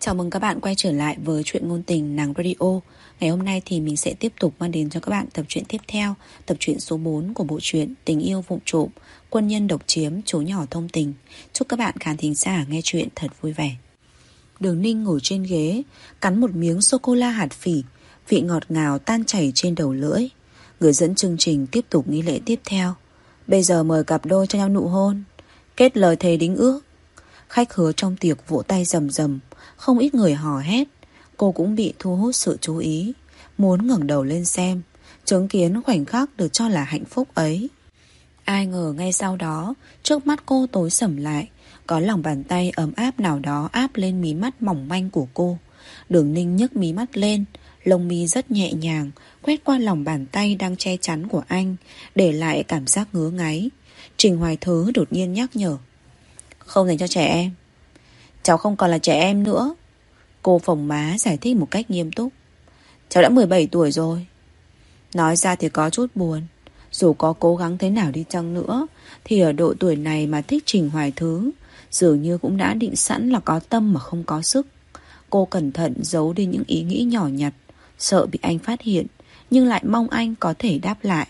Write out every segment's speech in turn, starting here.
Chào mừng các bạn quay trở lại với chuyện ngôn tình nàng radio. Ngày hôm nay thì mình sẽ tiếp tục mang đến cho các bạn tập truyện tiếp theo, Tập truyện số 4 của bộ truyện Tình yêu vụng trộm, Quân nhân độc chiếm chú nhỏ thông tình. Chúc các bạn khán thính giả nghe chuyện thật vui vẻ. Đường ninh ngồi trên ghế, Cắn một miếng sô-cô-la hạt phỉ, Vị ngọt ngào tan chảy trên đầu lưỡi. Người dẫn chương trình tiếp tục nghi lễ tiếp theo. Bây giờ mời cặp đôi cho nhau nụ hôn. Kết lời thề đính ước. Khách hứa trong tiệc vỗ tay rầm rầm. Không ít người hò hét. Cô cũng bị thu hút sự chú ý, Muốn ngẩng đầu lên xem, Chứng kiến khoảnh khắc được cho là hạnh phúc ấy. Ai ngờ ngay sau đó, Trước mắt cô tối sầm lại, Có lòng bàn tay ấm áp nào đó Áp lên mí mắt mỏng manh của cô. Đường ninh nhấc mí mắt lên, Lông mi rất nhẹ nhàng, Quét qua lòng bàn tay đang che chắn của anh, Để lại cảm giác ngứa ngáy. Trình Hoài Thứ đột nhiên nhắc nhở, Không dành cho trẻ em. Cháu không còn là trẻ em nữa. Cô phồng má giải thích một cách nghiêm túc. Cháu đã 17 tuổi rồi. Nói ra thì có chút buồn. Dù có cố gắng thế nào đi chăng nữa, Thì ở độ tuổi này mà thích Trình Hoài Thứ, Dường như cũng đã định sẵn là có tâm mà không có sức. Cô cẩn thận giấu đi những ý nghĩ nhỏ nhặt, Sợ bị anh phát hiện, Nhưng lại mong anh có thể đáp lại.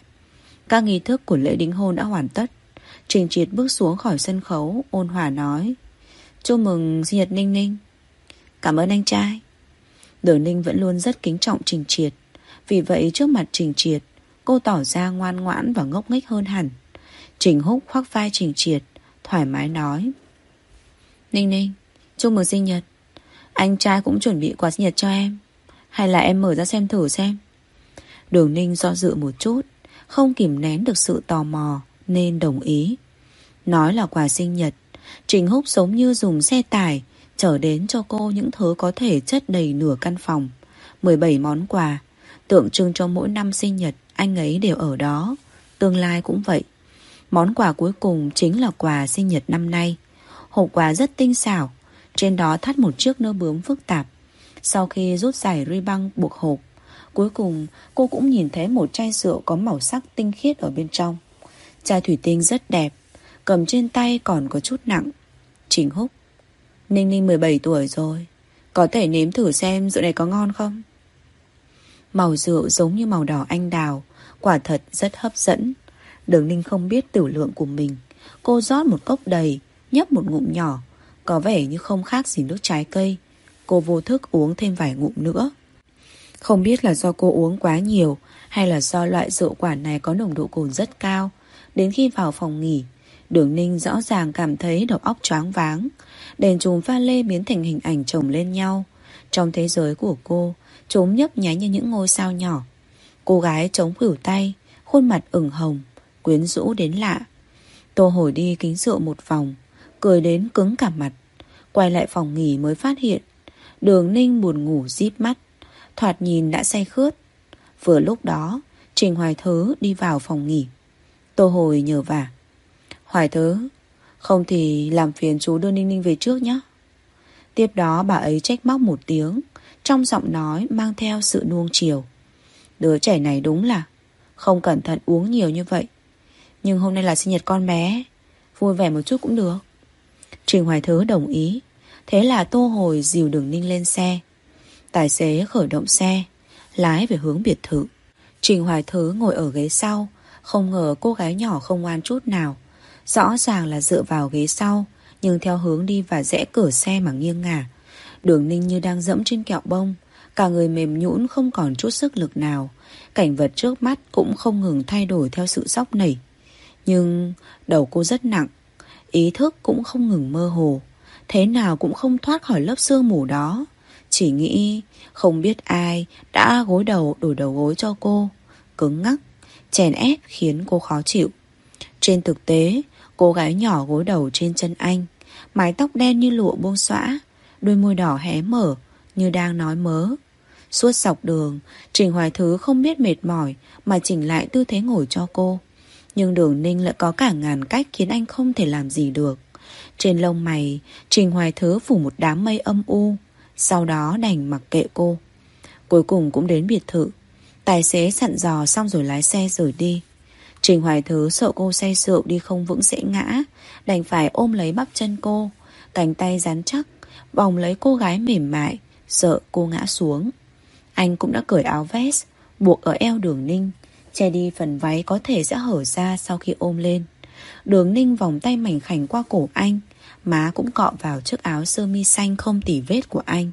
Các nghi thức của lễ đính hôn đã hoàn tất. Trình Triệt bước xuống khỏi sân khấu, Ôn hòa nói Chúc mừng sinh nhật Ninh Ninh. Cảm ơn anh trai. Đường Ninh vẫn luôn rất kính trọng Trình Triệt. Vì vậy trước mặt Trình Triệt, Cô tỏ ra ngoan ngoãn và ngốc nghếch hơn hẳn. Trình Húc khoác vai Trình Triệt, Thoải mái nói. Ninh Ninh, Chúc mừng sinh nhật. Anh trai cũng chuẩn bị quà sinh nhật cho em. Hay là em mở ra xem thử xem. Đường Ninh do dự một chút, Không kìm nén được sự tò mò Nên đồng ý. Nói là quà sinh nhật Trình Húc giống như dùng xe tải chở đến cho cô những thứ có thể chất đầy nửa căn phòng. 17 món quà, tượng trưng cho mỗi năm sinh nhật anh ấy đều ở đó. Tương lai cũng vậy. Món quà cuối cùng chính là quà sinh nhật năm nay. Hộp quà rất tinh xảo, trên đó thắt một chiếc nơ bướm phức tạp. Sau khi rút giải ri băng buộc hộp, cuối cùng cô cũng nhìn thấy một chai rượu có màu sắc tinh khiết ở bên trong. Chai thủy tinh rất đẹp, cầm trên tay còn có chút nặng. Trình Húc, Ninh Ninh 17 tuổi rồi, Có thể nếm thử xem rượu này có ngon không? Màu rượu giống như màu đỏ anh đào, Quả thật rất hấp dẫn. Đường Ninh không biết tử lượng của mình. Cô rót một cốc đầy, Nhấp một ngụm nhỏ, Có vẻ như không khác gì nước trái cây. Cô vô thức uống thêm vài ngụm nữa. Không biết là do cô uống quá nhiều, Hay là do loại rượu quả này có nồng độ cồn rất cao, Đến khi vào phòng nghỉ Đường Ninh rõ ràng cảm thấy đầu óc choáng váng. Đèn chùm pha lê biến thành hình ảnh chồng lên nhau. Trong thế giới của cô Chúng nhấp nháy như những ngôi sao nhỏ. Cô gái chống khửu tay, Khuôn mặt ửng hồng, Quyến rũ đến lạ. Tô hồi đi kính rượu một vòng, Cười đến cứng cả mặt. Quay lại phòng nghỉ mới phát hiện, Đường ninh buồn ngủ díp mắt. Thoạt nhìn đã say khướt. Vừa lúc đó, Trình Hoài Thứ đi vào phòng nghỉ. Tô hồi nhờ vả. Hoài Thứ. Không thì làm phiền chú đưa Ninh Ninh về trước nhé Tiếp đó bà ấy trách móc một tiếng, Trong giọng nói mang theo sự nuông chiều. Đứa trẻ này đúng là Không cẩn thận uống nhiều như vậy. Nhưng hôm nay là sinh nhật con bé, Vui vẻ một chút cũng được. Trình Hoài Thứ đồng ý, Thế là Tô Hồi dìu đường Ninh lên xe. Tài xế khởi động xe, Lái về hướng biệt thự. Trình Hoài Thứ ngồi ở ghế sau, Không ngờ cô gái nhỏ không ngoan chút nào. Rõ ràng là dựa vào ghế sau Nhưng theo hướng đi và rẽ cửa xe mà nghiêng ngả. Đường ninh như đang dẫm trên kẹo bông Cả người mềm nhũn không còn chút sức lực nào. Cảnh vật trước mắt cũng không ngừng thay đổi theo sự sóc nảy. Nhưng đầu cô rất nặng Ý thức cũng không ngừng mơ hồ. Thế nào cũng không thoát khỏi lớp sương mù đó. Chỉ nghĩ không biết ai đã gối đầu đổi đầu gối cho cô. Cứng ngắc, chèn ép khiến cô khó chịu. Trên thực tế Cô gái nhỏ gối đầu trên chân anh, Mái tóc đen như lụa buông xõa, Đôi môi đỏ hé mở, Như đang nói mớ. Suốt dọc đường, Trình Hoài Thứ không biết mệt mỏi Mà chỉnh lại tư thế ngồi cho cô. Nhưng đường ninh lại có cả ngàn cách Khiến anh không thể làm gì được. Trên lông mày, Trình Hoài Thứ phủ một đám mây âm u, Sau đó đành mặc kệ cô. Cuối cùng cũng đến biệt thự. Tài xế sặn dò xong rồi lái xe rời đi. Trình Hoài Thứ sợ cô say rượu đi không vững sẽ ngã, Đành phải ôm lấy bắp chân cô. Cánh tay rắn chắc vòng lấy cô gái mềm mại, Sợ cô ngã xuống. Anh cũng đã cởi áo vest, Buộc ở eo đường ninh, Che đi phần váy có thể sẽ hở ra sau khi ôm lên. Đường ninh vòng tay mảnh khảnh qua cổ anh, Má cũng cọ vào chiếc áo sơ mi xanh không tỉ vết của anh.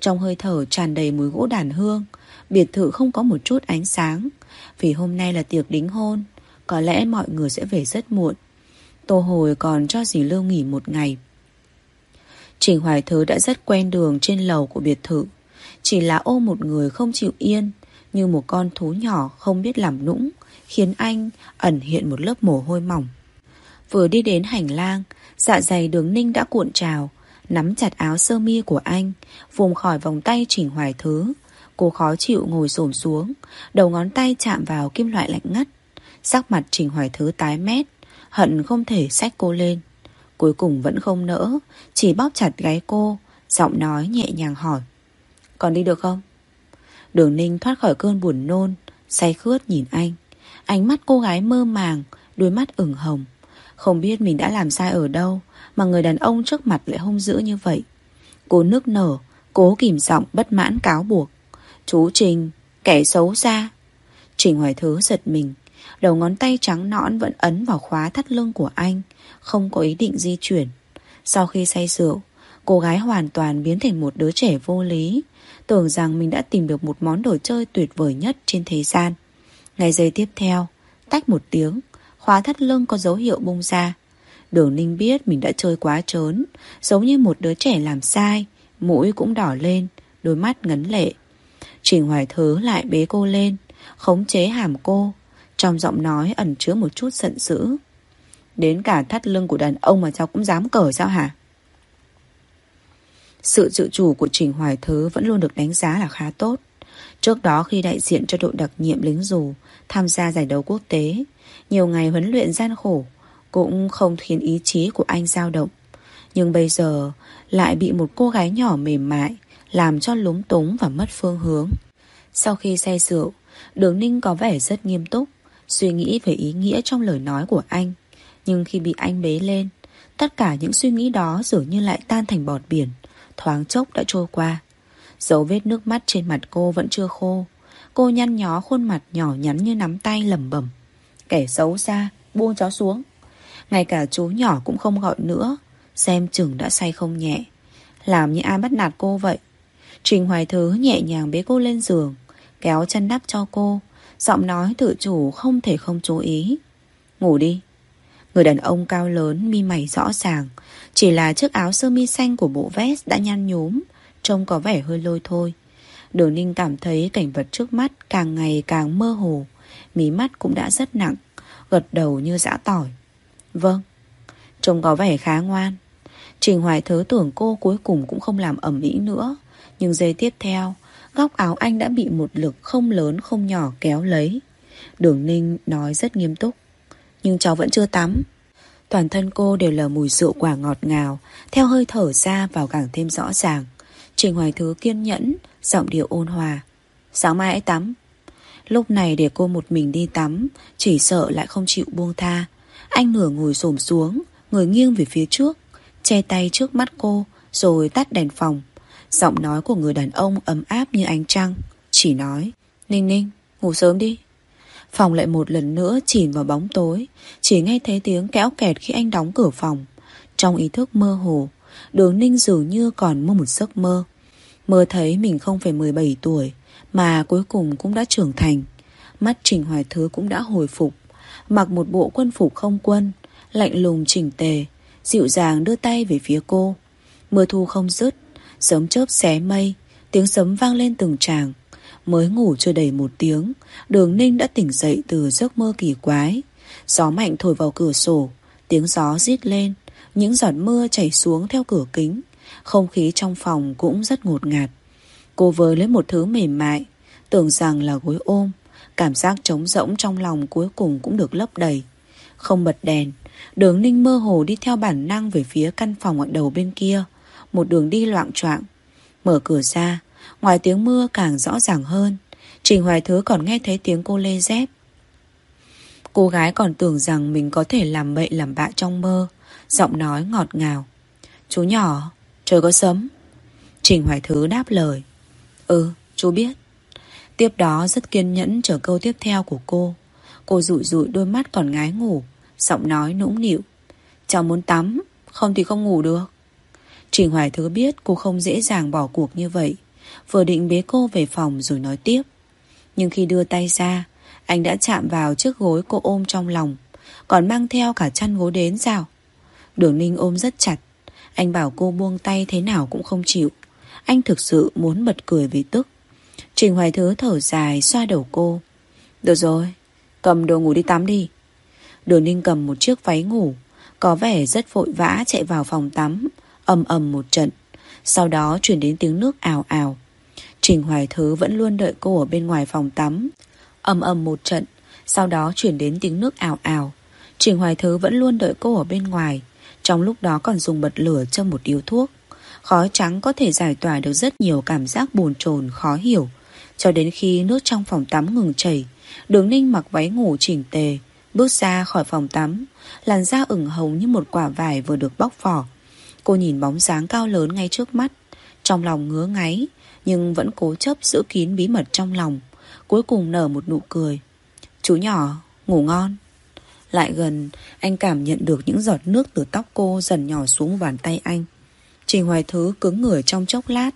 Trong hơi thở tràn đầy mùi gỗ đàn hương, Biệt thự không có một chút ánh sáng. Vì hôm nay là tiệc đính hôn có lẽ mọi người sẽ về rất muộn. Tô Hồi còn cho dì Lưu nghỉ một ngày. Trình Hoài Thứ đã rất quen đường trên lầu của biệt thự. Chỉ là ôm một người không chịu yên, Như một con thú nhỏ không biết làm nũng, Khiến anh ẩn hiện một lớp mồ hôi mỏng. Vừa đi đến hành lang Dạ dày đường ninh đã cuộn trào, Nắm chặt áo sơ mi của anh, Vùng khỏi vòng tay Trình Hoài Thứ. Cô khó chịu ngồi xổm xuống, Đầu ngón tay chạm vào kim loại lạnh ngắt. Sắc mặt Trình Hoài Thứ tái mét, Hận không thể xách cô lên. Cuối cùng vẫn không nỡ, Chỉ bóp chặt gáy cô, Giọng nói nhẹ nhàng hỏi. Còn đi được không? Đường ninh thoát khỏi cơn buồn nôn, Say khướt nhìn anh. Ánh mắt cô gái mơ màng, Đôi mắt ửng hồng. Không biết mình đã làm sai ở đâu, Mà người đàn ông trước mặt lại hung dữ như vậy. Cô nước nở, Cố kìm giọng bất mãn cáo buộc. Chú Trình, Kẻ xấu xa. Trình Hoài Thứ giật mình Đầu ngón tay trắng nõn vẫn ấn vào khóa thắt lưng của anh, Không có ý định di chuyển. Sau khi say rượu, Cô gái hoàn toàn biến thành một đứa trẻ vô lý. Tưởng rằng mình đã tìm được một món đồ chơi tuyệt vời nhất trên thế gian. Ngày giây tiếp theo, Tách một tiếng, Khóa thắt lưng có dấu hiệu bung ra. Đường Ninh biết mình đã chơi quá trớn, Giống như một đứa trẻ làm sai, Mũi cũng đỏ lên, Đôi mắt ngấn lệ. Trình Hoài Thứ lại bế cô lên, Khống chế hàm cô trong giọng nói ẩn chứa một chút giận dữ. Đến cả thắt lưng của đàn ông mà cháu cũng dám cởi sao hả? Sự tự chủ của Trình Hoài Thứ Vẫn luôn được đánh giá là khá tốt. Trước đó khi đại diện cho đội đặc nhiệm lính dù Tham gia giải đấu quốc tế, Nhiều ngày huấn luyện gian khổ, Cũng không khiến ý chí của anh dao động. Nhưng bây giờ Lại bị một cô gái nhỏ mềm mại Làm cho lúng túng và mất phương hướng. Sau khi say rượu, Đường Ninh có vẻ rất nghiêm túc. Suy nghĩ về ý nghĩa trong lời nói của anh. Nhưng khi bị anh bế lên, Tất cả những suy nghĩ đó dường như lại tan thành bọt biển. Thoáng chốc đã trôi qua. Dấu vết nước mắt trên mặt cô vẫn chưa khô. Cô nhăn nhó khuôn mặt nhỏ nhắn như nắm tay lầm bẩm. Kẻ xấu xa, Buông chó xuống. Ngay cả chú nhỏ cũng không gọi nữa. Xem chừng đã say không nhẹ. Làm như ai bắt nạt cô vậy? Trình Hoài Thứ nhẹ nhàng bế cô lên giường, Kéo chân đắp cho cô. Giọng nói tự chủ không thể không chú ý. Ngủ đi. Người đàn ông cao lớn, mi mày rõ ràng. Chỉ là chiếc áo sơ mi xanh của bộ vest đã nhăn nhúm, Trông có vẻ hơi lôi thôi. Đường ninh cảm thấy cảnh vật trước mắt càng ngày càng mơ hồ, Mí mắt cũng đã rất nặng, Gật đầu như dã tỏi. Vâng Trông có vẻ khá ngoan. Trình Hoài Thớ tưởng cô cuối cùng cũng không làm ẩm ý nữa, Nhưng giây tiếp theo Góc áo anh đã bị một lực không lớn không nhỏ kéo lấy. Đường Ninh nói rất nghiêm túc. Nhưng cháu vẫn chưa tắm. Toàn thân cô đều là mùi rượu quả ngọt ngào, Theo hơi thở ra vào càng thêm rõ ràng. Trình Hoài Thứ kiên nhẫn, Giọng điệu ôn hòa. Sáng mai hãy tắm. Lúc này để cô một mình đi tắm, Chỉ sợ lại không chịu buông tha. Anh nửa ngồi xổm xuống Người nghiêng về phía trước, Che tay trước mắt cô, Rồi tắt đèn phòng. Giọng nói của người đàn ông ấm áp như ánh trăng. Chỉ nói, Ninh ninh, ngủ sớm đi. Phòng lại một lần nữa chìm vào bóng tối. Chỉ nghe thấy tiếng kéo kẹt khi anh đóng cửa phòng. Trong ý thức mơ hồ, Đường ninh dường như còn mơ một giấc mơ. Mơ thấy mình không phải 17 tuổi, Mà cuối cùng cũng đã trưởng thành. Mắt Trình Hoài Thứ cũng đã hồi phục. Mặc một bộ quân phục không quân, Lạnh lùng chỉnh tề, Dịu dàng đưa tay về phía cô. Mưa thu không dứt Sớm chớp xé mây, Tiếng sấm vang lên từng tràng. Mới ngủ chưa đầy một tiếng, Đường ninh đã tỉnh dậy từ giấc mơ kỳ quái. Gió mạnh thổi vào cửa sổ, Tiếng gió rít lên, Những giọt mưa chảy xuống theo cửa kính. Không khí trong phòng cũng rất ngột ngạt. Cô vơi lấy một thứ mềm mại, Tưởng rằng là gối ôm. Cảm giác trống rỗng trong lòng cuối cùng cũng được lấp đầy. Không bật đèn, Đường ninh mơ hồ đi theo bản năng về phía căn phòng ở đầu bên kia một đường đi loạn choạng. Mở cửa ra, Ngoài tiếng mưa càng rõ ràng hơn. Trình Hoài Thứ còn nghe thấy tiếng cô lê dép. Cô gái còn tưởng rằng Mình có thể làm bậy làm bạ trong mơ, Giọng nói ngọt ngào. Chú nhỏ, trời có sấm. Trình Hoài Thứ đáp lời. Ừ chú biết. Tiếp đó rất kiên nhẫn chờ câu tiếp theo của cô. Cô rụi rụi đôi mắt còn ngái ngủ, Giọng nói nũng nịu. Cháu muốn tắm, Không thì không ngủ được. Trình Hoài Thứ biết cô không dễ dàng bỏ cuộc như vậy. Vừa định bế cô về phòng rồi nói tiếp. Nhưng khi đưa tay ra, Anh đã chạm vào chiếc gối cô ôm trong lòng. Còn mang theo cả chăn gối đến sao? Đường Ninh ôm rất chặt. Anh bảo cô buông tay thế nào cũng không chịu. Anh thực sự muốn bật cười vì tức. Trình Hoài Thứ thở dài, xoa đầu cô. Được rồi, Cầm đồ ngủ đi tắm đi. Đường Ninh cầm một chiếc váy ngủ, Có vẻ rất vội vã chạy vào phòng tắm ầm ầm một trận. Sau đó chuyển đến tiếng nước ào ào. Trình Hoài Thứ vẫn luôn đợi cô ở bên ngoài phòng tắm. Ầm ầm một trận. Sau đó chuyển đến tiếng nước ào ào. Trình Hoài Thứ vẫn luôn đợi cô ở bên ngoài. Trong lúc đó còn dùng bật lửa châm một điếu thuốc. Khói trắng có thể giải tỏa được rất nhiều cảm giác buồn chồn, khó hiểu. Cho đến khi nước trong phòng tắm ngừng chảy, Đường ninh mặc váy ngủ chỉnh tề, Bước ra khỏi phòng tắm, Làn da ửng hồng như một quả vải vừa được bóc vỏ. Cô nhìn bóng dáng cao lớn ngay trước mắt. Trong lòng ngứa ngáy Nhưng vẫn cố chấp giữ kín bí mật trong lòng. Cuối cùng nở một nụ cười. Chú nhỏ, ngủ ngon. Lại gần, anh cảm nhận được những giọt nước từ tóc cô dần nhỏ xuống bàn tay anh. Trình Hoài Thứ cứng người trong chốc lát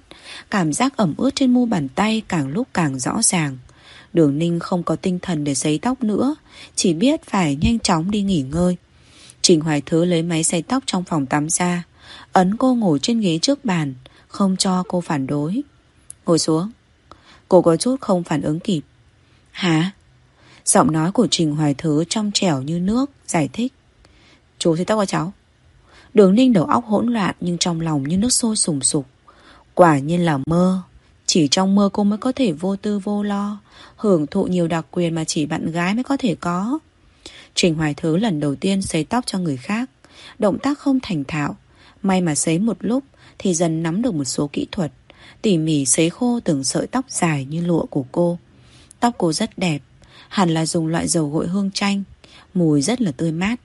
Cảm giác ẩm ướt trên mu bàn tay càng lúc càng rõ ràng. Đường Ninh không có tinh thần để sấy tóc nữa Chỉ biết phải nhanh chóng đi nghỉ ngơi. Trình Hoài Thứ lấy máy sấy tóc trong phòng tắm ra Ấn cô ngồi trên ghế trước bàn, Không cho cô phản đối. Ngồi xuống. Cô có chút không phản ứng kịp. Hả? Giọng nói của Trình Hoài Thứ trong trẻo như nước, Giải thích. Chú thấy tóc của cháu. Đường ninh đầu óc hỗn loạn Nhưng trong lòng như nước sôi sùng sục. Quả nhiên là mơ. Chỉ trong mơ cô mới có thể vô tư vô lo, Hưởng thụ nhiều đặc quyền mà chỉ bạn gái mới có thể có. Trình Hoài Thứ lần đầu tiên sấy tóc cho người khác. Động tác không thành thạo May mà sấy một lúc Thì dần nắm được một số kỹ thuật. Tỉ mỉ sấy khô từng sợi tóc dài như lụa của cô. Tóc cô rất đẹp, Hẳn là dùng loại dầu gội hương chanh. Mùi rất là tươi mát.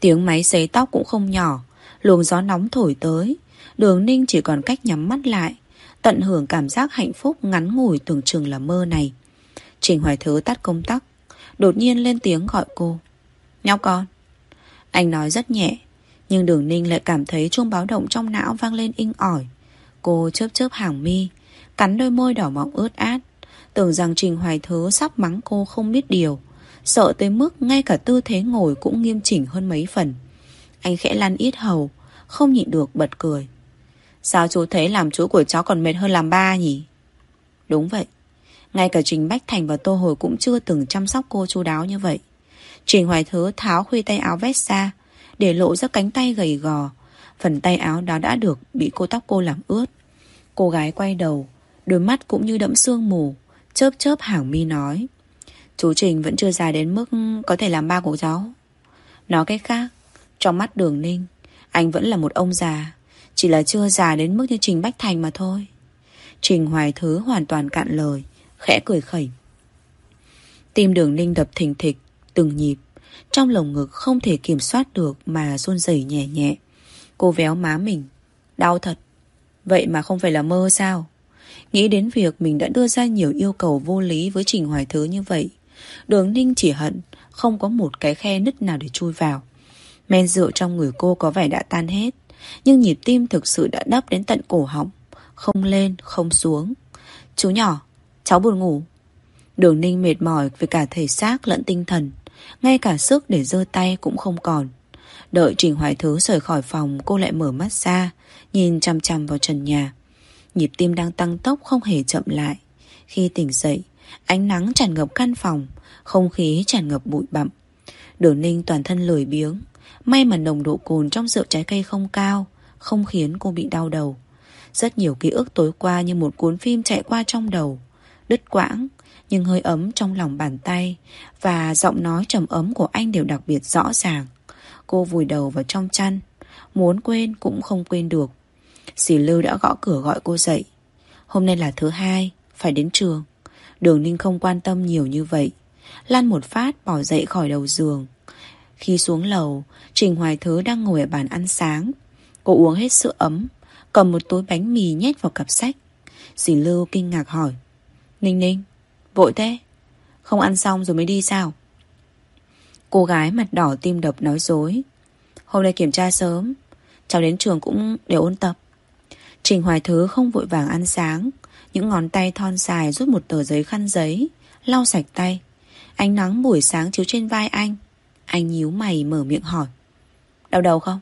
Tiếng máy sấy tóc cũng không nhỏ, Luồng gió nóng thổi tới. Đường ninh chỉ còn cách nhắm mắt lại, Tận hưởng cảm giác hạnh phúc ngắn ngủi tưởng chừng là mơ này. Trình Hoài Thứ tắt công tắc, Đột nhiên lên tiếng gọi cô. Nhóc con. Anh nói rất nhẹ nhưng đường ninh lại cảm thấy chuông báo động trong não vang lên inh ỏi. Cô chớp chớp hàng mi, Cắn đôi môi đỏ mọng ướt át, Tưởng rằng Trình Hoài Thứ sắp mắng cô không biết điều. Sợ tới mức ngay cả tư thế ngồi cũng nghiêm chỉnh hơn mấy phần. Anh khẽ lăn ít hầu, Không nhịn được bật cười. Sao chú thấy làm chú của cháu còn mệt hơn làm ba nhỉ? Đúng vậy. Ngay cả Trình Bách Thành và Tô Hồi cũng chưa từng chăm sóc cô chu đáo như vậy. Trình Hoài Thứ tháo khuy tay áo vest ra để lộ ra cánh tay gầy gò. Phần tay áo đó đã được bị cô tóc cô làm ướt. Cô gái quay đầu, Đôi mắt cũng như đẫm sương mù, Chớp chớp hàng mi nói, Chú Trình vẫn chưa già đến mức Có thể làm ba của cháu. Nói cách khác, Trong mắt đường ninh, Anh vẫn là một ông già, Chỉ là chưa già đến mức như Trình Bách Thành mà thôi. Trình Hoài Thứ hoàn toàn cạn lời, Khẽ cười khẩy. Tim đường ninh đập thình thịch, Từng nhịp. Trong lồng ngực không thể kiểm soát được Mà run rẩy nhẹ nhẹ. Cô véo má mình. Đau thật. Vậy mà không phải là mơ sao? Nghĩ đến việc mình đã đưa ra nhiều yêu cầu vô lý với Trình Hoài Thứ như vậy Đường Ninh chỉ hận Không có một cái khe nứt nào để chui vào. Men rượu trong người cô có vẻ đã tan hết Nhưng nhịp tim thực sự đã đắp đến tận cổ họng Không lên, không xuống. Chú nhỏ, cháu buồn ngủ. Đường Ninh mệt mỏi về cả thể xác lẫn tinh thần. Ngay cả sức để giơ tay cũng không còn. Đợi Trình Hoài Thứ rời khỏi phòng, Cô lại mở mắt ra, Nhìn chăm chăm vào trần nhà. Nhịp tim đang tăng tốc không hề chậm lại. Khi tỉnh dậy, Ánh nắng tràn ngập căn phòng, Không khí tràn ngập bụi bặm. Đường ninh toàn thân lười biếng. May mà nồng độ cồn trong rượu trái cây không cao, Không khiến cô bị đau đầu. Rất nhiều ký ức tối qua như một cuốn phim chạy qua trong đầu. Đứt quãng nhưng hơi ấm trong lòng bàn tay Và giọng nói trầm ấm của anh đều đặc biệt rõ ràng. Cô vùi đầu vào trong chăn, Muốn quên cũng không quên được. Dì Lưu đã gõ cửa gọi cô dậy. Hôm nay là thứ hai, Phải đến trường. Đường Ninh không quan tâm nhiều như vậy. Lan một phát bỏ dậy khỏi đầu giường. Khi xuống lầu, Trình Hoài Thứ đang ngồi ở bàn ăn sáng. Cô uống hết sữa ấm, Cầm một túi bánh mì nhét vào cặp sách. Dì Lưu kinh ngạc hỏi, Ninh ninh Vội thế. Không ăn xong rồi mới đi sao? Cô gái mặt đỏ tim đập nói dối. Hôm nay kiểm tra sớm. Cháu đến trường cũng đều ôn tập. Trình Hoài Thứ không vội vàng ăn sáng. Những ngón tay thon dài rút một tờ giấy khăn giấy, Lau sạch tay. Ánh nắng buổi sáng chiếu trên vai anh. Anh nhíu mày mở miệng hỏi. Đau đầu không?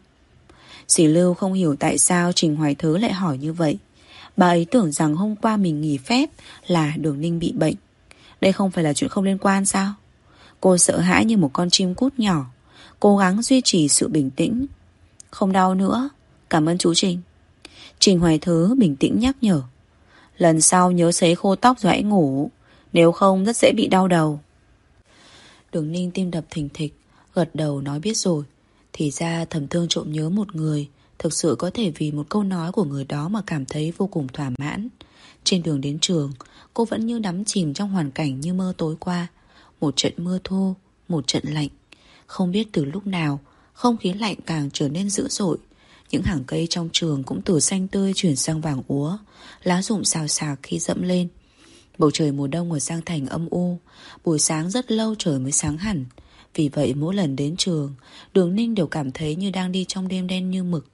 Dì Lưu không hiểu tại sao Trình Hoài Thứ lại hỏi như vậy. Bà ấy tưởng rằng hôm qua mình nghỉ phép Là đường ninh bị bệnh. Đây không phải là chuyện không liên quan sao? Cô sợ hãi như một con chim cút nhỏ, Cố gắng duy trì sự bình tĩnh. Không đau nữa. Cảm ơn chú Trình. Trình Hoài Thứ bình tĩnh nhắc nhở. Lần sau nhớ sấy khô tóc rồi hãy ngủ. Nếu không, rất dễ bị đau đầu. Đường ninh tim đập thình thịch, Gật đầu nói biết rồi. Thì ra thầm thương trộm nhớ một người, Thực sự có thể vì một câu nói của người đó Mà cảm thấy vô cùng thỏa mãn. Trên đường đến trường Cô vẫn như đắm chìm trong hoàn cảnh như mơ tối qua. Một trận mưa thô, Một trận lạnh. Không biết từ lúc nào Không khí lạnh càng trở nên dữ dội. Những hàng cây trong trường cũng từ xanh tươi chuyển sang vàng úa Lá rụng xào xạc khi dẫm lên. Bầu trời mùa đông ở Giang Thành âm u Buổi sáng rất lâu trời mới sáng hẳn. Vì vậy mỗi lần đến trường Đường Ninh đều cảm thấy như đang đi trong đêm đen như mực.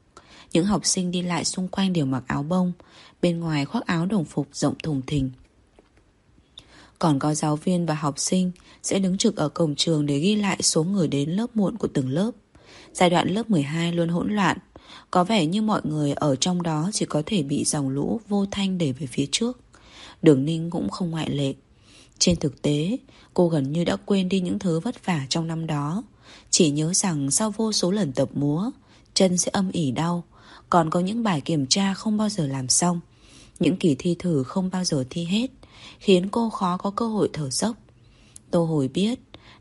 Những học sinh đi lại xung quanh đều mặc áo bông Bên ngoài khoác áo đồng phục rộng thùng thình. Còn có giáo viên và học sinh Sẽ đứng trực ở cổng trường để ghi lại số người đến lớp muộn của từng lớp. Giai đoạn lớp 12 luôn hỗn loạn. Có vẻ như mọi người ở trong đó chỉ có thể bị dòng lũ vô thanh đẩy về phía trước. Đường Ninh cũng không ngoại lệ. Trên thực tế, Cô gần như đã quên đi những thứ vất vả trong năm đó. Chỉ nhớ rằng sau vô số lần tập múa, Chân sẽ âm ỉ đau còn có những bài kiểm tra không bao giờ làm xong Những kỳ thi thử không bao giờ thi hết Khiến cô khó có cơ hội thở dốc Tô Hồi biết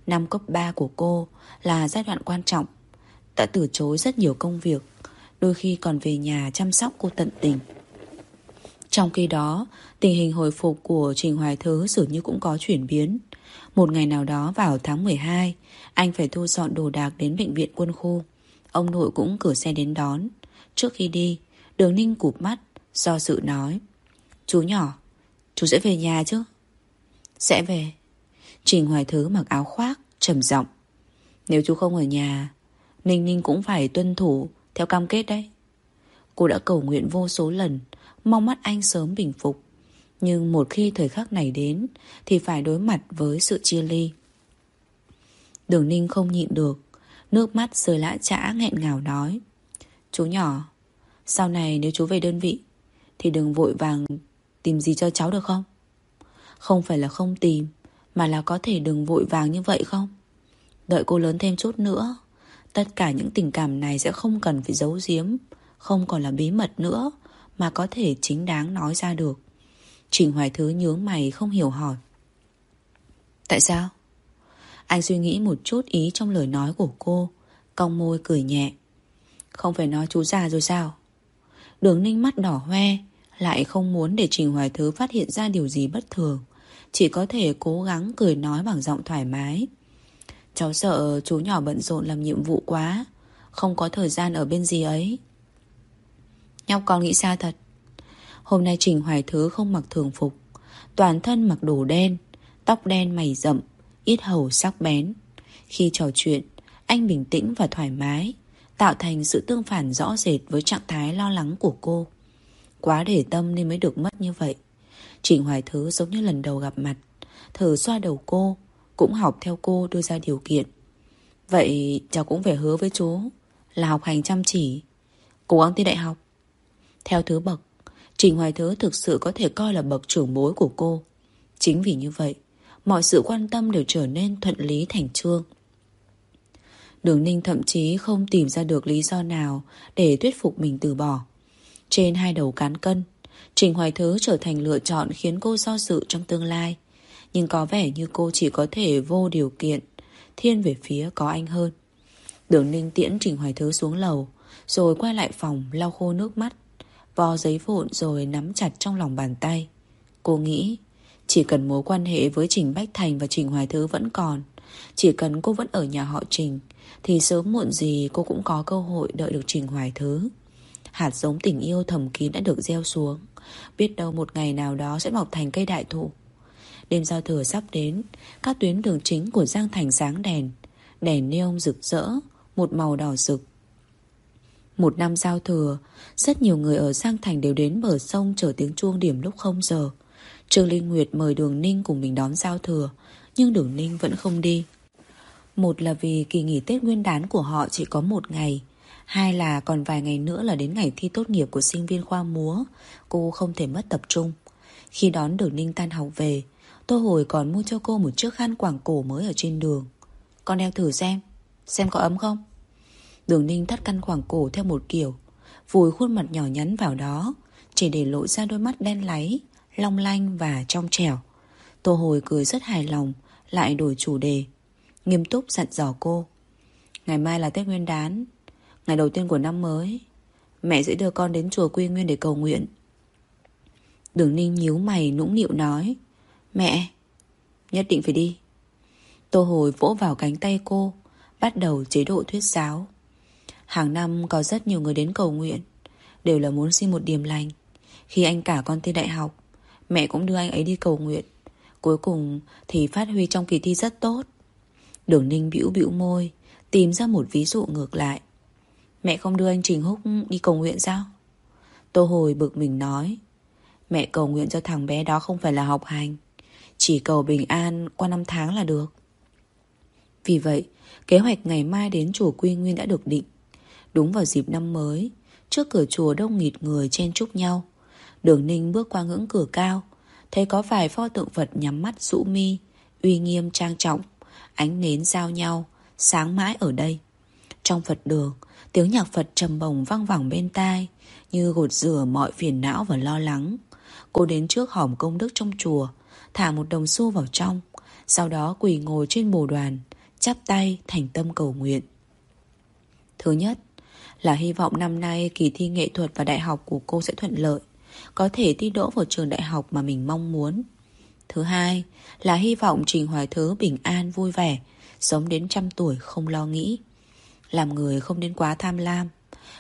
Năm cấp 3 của cô là giai đoạn quan trọng Đã từ chối rất nhiều công việc Đôi khi còn về nhà chăm sóc cô tận tình Trong khi đó Tình hình hồi phục của Trình Hoài Thứ dường như cũng có chuyển biến. Một ngày nào đó vào tháng 12, anh phải thu dọn đồ đạc đến bệnh viện quân khu. Ông nội cũng cử xe đến đón. Trước khi đi, đường ninh cụp mắt, do sự nói. Chú nhỏ, chú sẽ về nhà chứ? Sẽ về. Trình Hoài Thứ mặc áo khoác, trầm giọng. Nếu chú không ở nhà, Ninh Ninh cũng phải tuân thủ theo cam kết đấy. Cô đã cầu nguyện vô số lần, mong mắt anh sớm bình phục. Nhưng một khi thời khắc này đến Thì phải đối mặt với sự chia ly Đường ninh không nhịn được Nước mắt rơi lã chã nghẹn ngào nói Chú nhỏ, Sau này nếu chú về đơn vị, Thì đừng vội vàng tìm gì cho cháu được không? Không phải là không tìm, Mà là có thể đừng vội vàng như vậy không? Đợi cô lớn thêm chút nữa, Tất cả những tình cảm này sẽ không cần phải giấu giếm, Không còn là bí mật nữa Mà có thể chính đáng nói ra được. Trình Hoài Thứ nhướng mày không hiểu hỏi. Tại sao? Anh suy nghĩ một chút ý trong lời nói của cô, Cong môi cười nhẹ. Không phải nói chú già rồi sao? Đường ninh mắt đỏ hoe, Lại không muốn để Trình Hoài Thứ phát hiện ra điều gì bất thường. Chỉ có thể cố gắng cười nói bằng giọng thoải mái. Cháu sợ chú nhỏ bận rộn làm nhiệm vụ quá, Không có thời gian ở bên gì ấy. Nhóc con nghĩ sao thật. Hôm nay Trình Hoài Thứ không mặc thường phục, Toàn thân mặc đồ đen, Tóc đen mày rậm, Ít hầu sắc bén. Khi trò chuyện, Anh bình tĩnh và thoải mái. Tạo thành sự tương phản rõ rệt Với trạng thái lo lắng của cô Quá để tâm nên mới được mất như vậy Trịnh Hoài Thứ giống như lần đầu gặp mặt Thử xoa đầu cô Cũng học theo cô đưa ra điều kiện Vậy cháu cũng phải hứa với chú Là học hành chăm chỉ Cố gắng thi đại học Theo thứ bậc Trình Hoài Thứ thực sự có thể coi là bậc trưởng bối của cô. Chính vì như vậy, mọi sự quan tâm đều trở nên thuận lý thành trương. Đường Ninh thậm chí không tìm ra được lý do nào để thuyết phục mình từ bỏ. Trên hai đầu cán cân, Trình Hoài Thứ trở thành lựa chọn khiến cô do dự trong tương lai. Nhưng có vẻ như cô chỉ có thể vô điều kiện, thiên về phía có anh hơn. Đường Ninh tiễn Trình Hoài Thứ xuống lầu, rồi quay lại phòng lau khô nước mắt vò giấy vụn rồi nắm chặt trong lòng bàn tay Cô nghĩ Chỉ cần mối quan hệ với Trình Bách Thành và Trình Hoài Thứ vẫn còn chỉ cần cô vẫn ở nhà họ Trình, Thì sớm muộn gì cô cũng có cơ hội đợi được Trình Hoài Thứ. Hạt giống tình yêu thầm kín đã được gieo xuống. Biết đâu một ngày nào đó sẽ mọc thành cây đại thụ. Đêm giao thừa sắp đến, Các tuyến đường chính của Giang Thành sáng đèn. Đèn neon rực rỡ, Một màu đỏ rực. Một năm giao thừa, Rất nhiều người ở Giang Thành đều đến bờ sông Chờ tiếng chuông điểm lúc không giờ. Trương Linh Nguyệt mời Đường Ninh cùng mình đón giao thừa. Nhưng Đường Ninh vẫn không đi. Một là vì kỳ nghỉ Tết Nguyên đán của họ chỉ có một ngày, Hai là còn vài ngày nữa là đến ngày thi tốt nghiệp của sinh viên khoa múa, Cô không thể mất tập trung. Khi đón Đường Ninh tan học về, Tô Hồi còn mua cho cô một chiếc khăn quảng cổ mới ở trên đường. Con đeo thử xem Xem có ấm không? Đường Ninh thắt khăn quảng cổ theo một kiểu, Vùi khuôn mặt nhỏ nhắn vào đó, Chỉ để lộ ra đôi mắt đen láy, Long lanh và trong trẻo. Tô Hồi cười rất hài lòng lại đổi chủ đề. Nghiêm túc dặn dò cô. Ngày mai là Tết Nguyên đán, Ngày đầu tiên của năm mới. Mẹ sẽ đưa con đến chùa Quy Nguyên để cầu nguyện. Đường Ninh nhíu mày nũng nịu nói, Mẹ, Nhất định phải đi. Tô Hồi vỗ vào cánh tay cô, Bắt đầu chế độ thuyết giáo. Hàng năm có rất nhiều người đến cầu nguyện, Đều là muốn xin một điểm lành. Khi anh cả con thi đại học, Mẹ cũng đưa anh ấy đi cầu nguyện. Cuối cùng thì phát huy trong kỳ thi rất tốt. Đường Ninh bĩu bĩu môi, Tìm ra một ví dụ ngược lại. Mẹ không đưa anh Trình Húc đi cầu nguyện sao? Tô Hồi bực mình nói, Mẹ cầu nguyện cho thằng bé đó không phải là học hành, Chỉ cầu bình an qua năm tháng là được. Vì vậy, Kế hoạch ngày mai đến chùa Quy Nguyên đã được định. Đúng vào dịp năm mới, Trước cửa chùa đông nghịt người chen chúc nhau, Đường Ninh bước qua ngưỡng cửa cao Thấy có vài pho tượng Phật nhắm mắt rũ mi, Uy nghiêm trang trọng, Ánh nến giao nhau, Sáng mãi ở đây. Trong Phật đường, Tiếng nhạc Phật trầm bồng vang vẳng bên tai, Như gột rửa mọi phiền não và lo lắng. Cô đến trước hòm công đức trong chùa, Thả một đồng xu vào trong, Sau đó quỳ ngồi trên bồ đoàn, Chắp tay thành tâm cầu nguyện. Thứ nhất, Là hy vọng năm nay kỳ thi nghệ thuật và đại học của cô sẽ thuận lợi. Có thể thi đỗ vào trường đại học mà mình mong muốn. Thứ hai là hy vọng Trình Hoài Thứ bình an, vui vẻ, Sống đến trăm tuổi không lo nghĩ. Làm người không nên quá tham lam,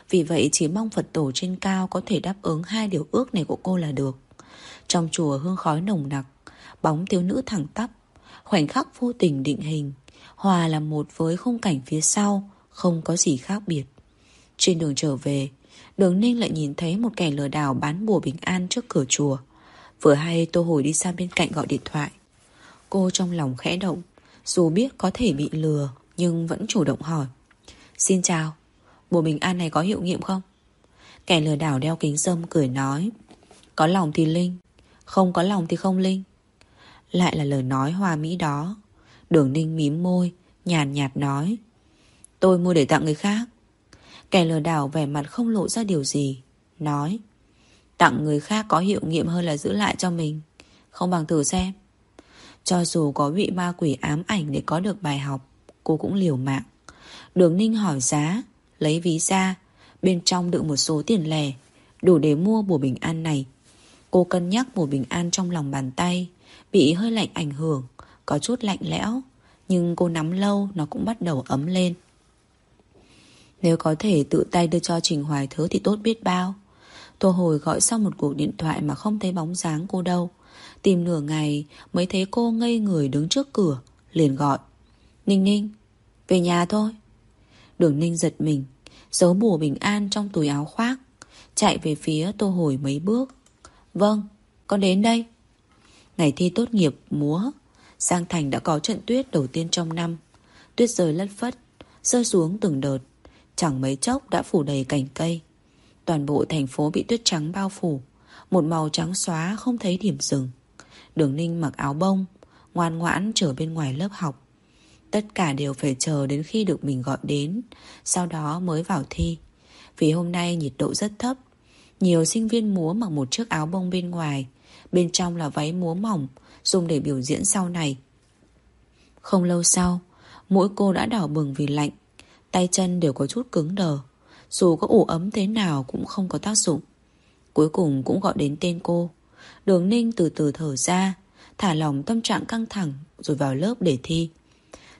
Vì vậy chỉ mong Phật tổ trên cao có thể đáp ứng hai điều ước này của cô là được. Trong chùa hương khói nồng nặc, Bóng thiếu nữ thẳng tắp, Khoảnh khắc vô tình định hình, Hòa là một với khung cảnh phía sau, Không có gì khác biệt. Trên đường trở về Đường Ninh lại nhìn thấy một kẻ lừa đảo bán bùa bình an trước cửa chùa. Vừa hay Tô Hồi đi sang bên cạnh gọi điện thoại. Cô trong lòng khẽ động Dù biết có thể bị lừa Nhưng vẫn chủ động hỏi. Xin chào Bùa bình an này có hiệu nghiệm không? Kẻ lừa đảo đeo kính dâm cười nói Có lòng thì linh Không có lòng thì không linh. Lại là lời nói hoa mỹ đó. Đường ninh mím môi Nhàn nhạt, nhạt nói Tôi mua để tặng người khác. Kẻ lừa đảo vẻ mặt không lộ ra điều gì, Nói, Tặng người khác có hiệu nghiệm hơn là giữ lại cho mình. Không bằng thử xem. Cho dù có bị ma quỷ ám ảnh Để có được bài học, Cô cũng liều mạng. Đường ninh hỏi giá, Lấy ví ra, Bên trong đựng một số tiền lẻ, Đủ để mua bùa bình an này. Cô cân nhắc bùa bình an trong lòng bàn tay, Bị hơi lạnh ảnh hưởng, Có chút lạnh lẽo, Nhưng cô nắm lâu, nó cũng bắt đầu ấm lên. Nếu có thể tự tay đưa cho Trình Hoài Thứ thì tốt biết bao Tô Hồi gọi xong một cuộc điện thoại mà không thấy bóng dáng cô đâu. Tìm nửa ngày mới thấy cô ngây người đứng trước cửa, liền gọi. Ninh Ninh, về nhà thôi. Đường Ninh giật mình, giấu bùa bình an trong túi áo khoác, chạy về phía Tô Hồi mấy bước. Vâng, con đến đây. Ngày thi tốt nghiệp múa, Giang Thành đã có trận tuyết đầu tiên trong năm. Tuyết rơi lất phất, rơi xuống từng đợt, chẳng mấy chốc đã phủ đầy cành cây. Toàn bộ thành phố bị tuyết trắng bao phủ. Một màu trắng xóa không thấy điểm dừng. Đường Ninh mặc áo bông, Ngoan ngoãn trở bên ngoài lớp học. Tất cả đều phải chờ đến khi được mình gọi đến, Sau đó mới vào thi. Vì hôm nay nhiệt độ rất thấp, Nhiều sinh viên múa mặc một chiếc áo bông bên ngoài. Bên trong là váy múa mỏng, Dùng để biểu diễn sau này. Không lâu sau, mỗi cô đã đỏ bừng vì lạnh. Tay chân đều có chút cứng đờ. Dù có ủ ấm thế nào cũng không có tác dụng. Cuối cùng cũng gọi đến tên cô. Đường ninh từ từ thở ra Thả lòng tâm trạng căng thẳng Rồi vào lớp để thi.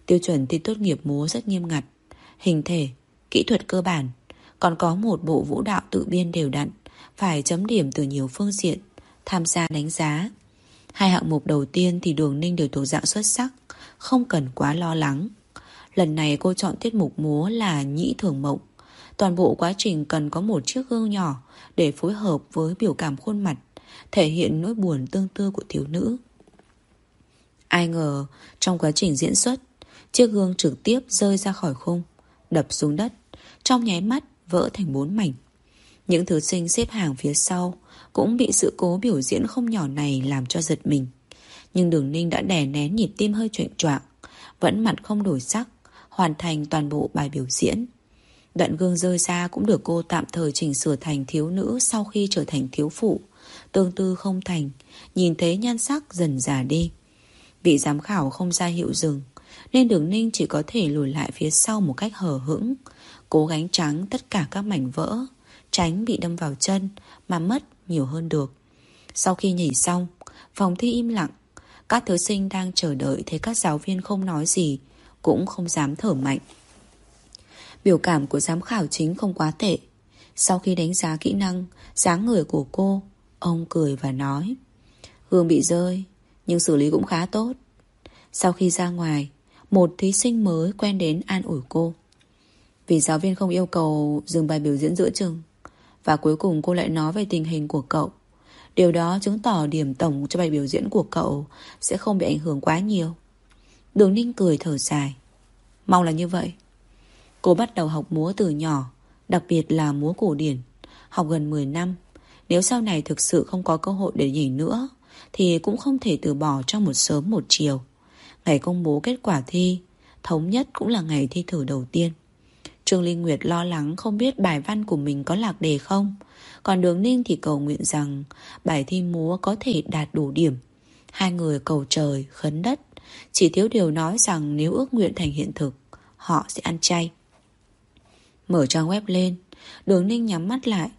Tiêu chuẩn thi tốt nghiệp múa rất nghiêm ngặt. Hình thể, kỹ thuật cơ bản. Còn có một bộ vũ đạo tự biên đều đặn Phải chấm điểm từ nhiều phương diện Tham gia đánh giá. Hai hạng mục đầu tiên thì Đường Ninh đều thuộc dạng xuất sắc Không cần quá lo lắng. Lần này cô chọn tiết mục múa là Nhĩ Thường Mộng. Toàn bộ quá trình cần có một chiếc gương nhỏ Để phối hợp với biểu cảm khuôn mặt, Thể hiện nỗi buồn tương tư của thiếu nữ. Ai ngờ, trong quá trình diễn xuất, Chiếc gương trực tiếp rơi ra khỏi khung, Đập xuống đất, Trong nháy mắt vỡ thành bốn mảnh. Những thứ sinh xếp hàng phía sau Cũng bị sự cố biểu diễn không nhỏ này Làm cho giật mình. Nhưng đường ninh đã đè nén nhịp tim hơi chuyện choạng, Vẫn mặt không đổi sắc. Hoàn thành toàn bộ bài biểu diễn. Đoạn gương rơi ra cũng được cô tạm thời chỉnh sửa thành thiếu nữ Sau khi trở thành thiếu phụ, Tương tư không thành, Nhìn thấy nhan sắc dần già đi. Vị giám khảo không ra hiệu dừng, Nên đường ninh chỉ có thể lùi lại phía sau một cách hờ hững, Cố gắng trắng tất cả các mảnh vỡ, Tránh bị đâm vào chân Mà mất nhiều hơn được. Sau khi nhảy xong, Phòng thi im lặng, Các thí sinh đang chờ đợi Thấy các giáo viên không nói gì cũng không dám thở mạnh. Biểu cảm của giám khảo chính không quá tệ. Sau khi đánh giá kỹ năng, dáng người của cô, Ông cười và nói Gương bị rơi, Nhưng xử lý cũng khá tốt. Sau khi ra ngoài, Một thí sinh mới quen đến an ủi cô. Vì giáo viên không yêu cầu Dừng bài biểu diễn giữa chừng Và cuối cùng cô lại nói về tình hình của cậu. Điều đó chứng tỏ điểm tổng cho bài biểu diễn của cậu Sẽ không bị ảnh hưởng quá nhiều. Đường Ninh cười thở dài. Mong là như vậy. Cô bắt đầu học múa từ nhỏ Đặc biệt là múa cổ điển. Học gần 10 năm. Nếu sau này thực sự không có cơ hội để nhảy nữa Thì cũng không thể từ bỏ trong một sớm một chiều. Ngày công bố kết quả thi Thống nhất cũng là ngày thi thử đầu tiên. Trương Linh Nguyệt lo lắng không biết bài văn của mình có lạc đề không. Còn Đường Ninh thì cầu nguyện rằng Bài thi múa có thể đạt đủ điểm. Hai người cầu trời, khấn đất. Chỉ thiếu điều nói rằng nếu ước nguyện thành hiện thực, Họ sẽ ăn chay. Mở trang web lên, Đường Ninh nhắm mắt lại.